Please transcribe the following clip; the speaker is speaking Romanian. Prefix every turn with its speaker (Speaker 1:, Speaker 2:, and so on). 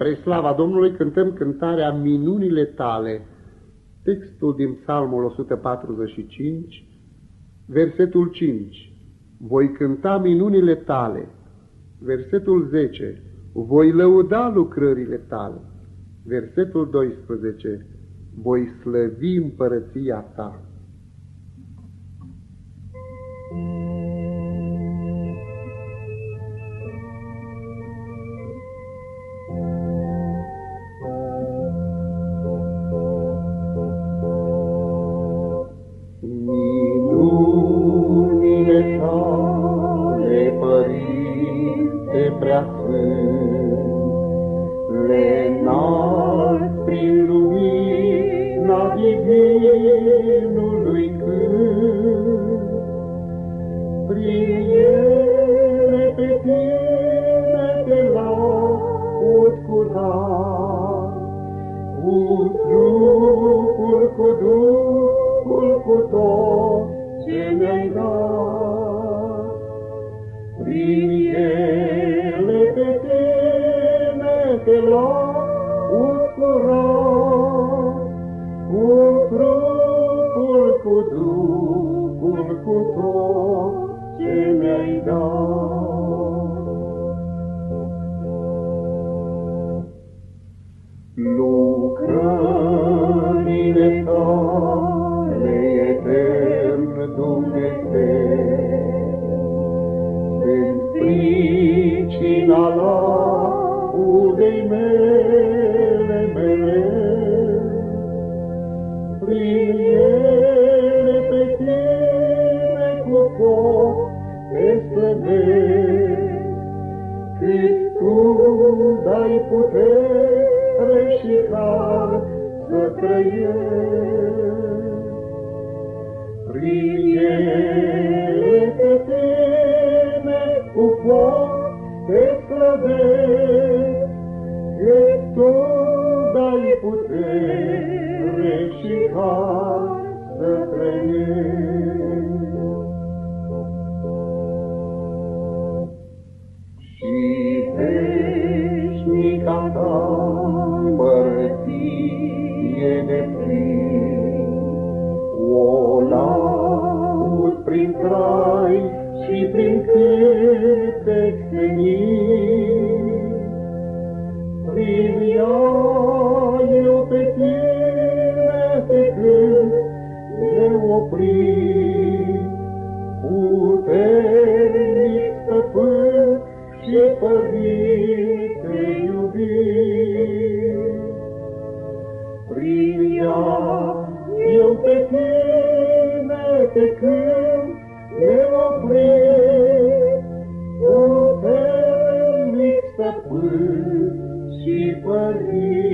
Speaker 1: Spre slava Domnului cântăm cântarea Minunile tale. Textul din Psalmul 145, versetul 5. Voi cânta minunile tale. Versetul 10. Voi lăuda lucrările tale. Versetul 12. Voi slăvi împărăția ta.
Speaker 2: prea sfânt, le nasc prin lumina divinului cânt. Prin ele pe tine te laud curat, cu trupul, cu Duhul, cu tot ce mi-ai dat. Prin te laud curat, cu trupul, cu Duhul, cu tot ce mi-ai dat. Lucrările ele pe tine cu foc te slăvesc, cât tu dai putere și har să trăiesc. Prin ele pe tine cu foc te slăvesc, că Tu dai putere și har să trăiesc. Și veșnica Ta împărăție de plin, o laud prin trai și prin cântec senin. Cânt neoprit, puternic stăpân și părinte.